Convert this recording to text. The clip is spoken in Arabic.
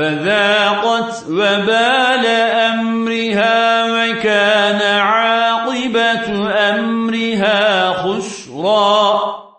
فذاقت وبال أمرها وكان عاقبة أمرها خسرا.